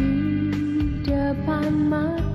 di depan mata.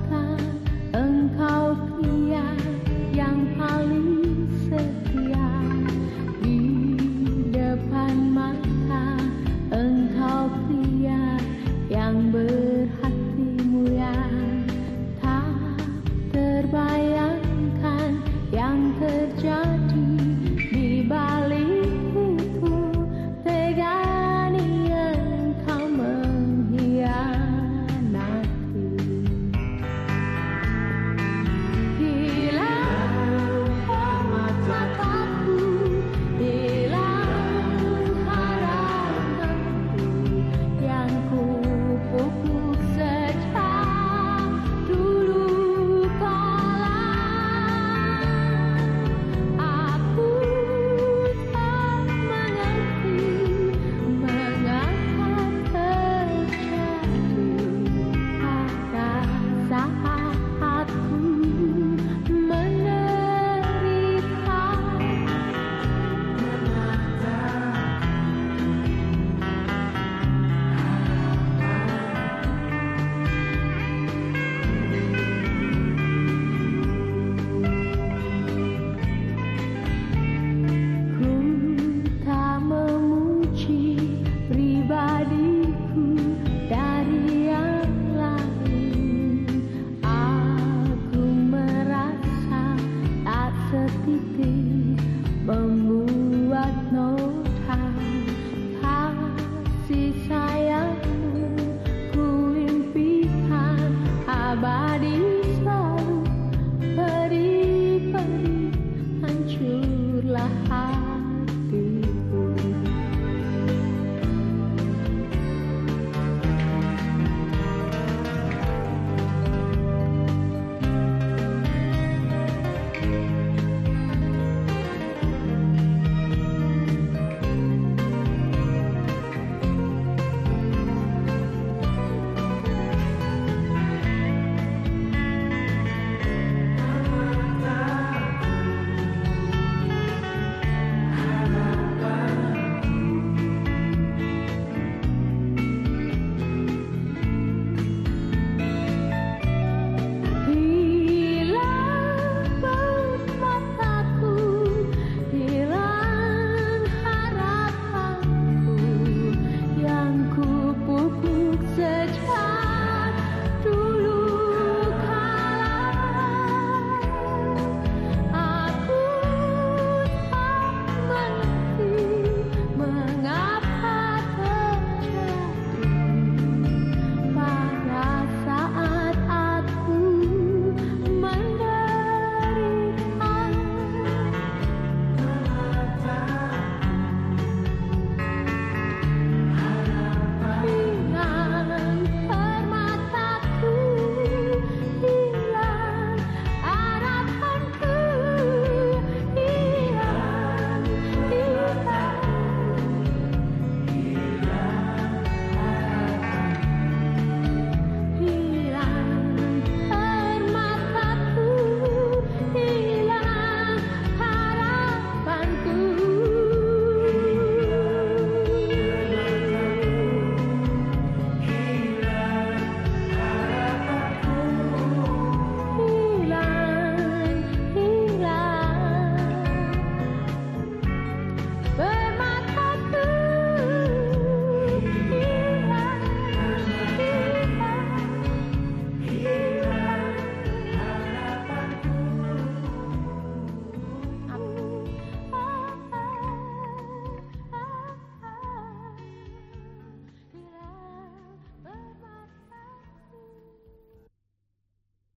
了好。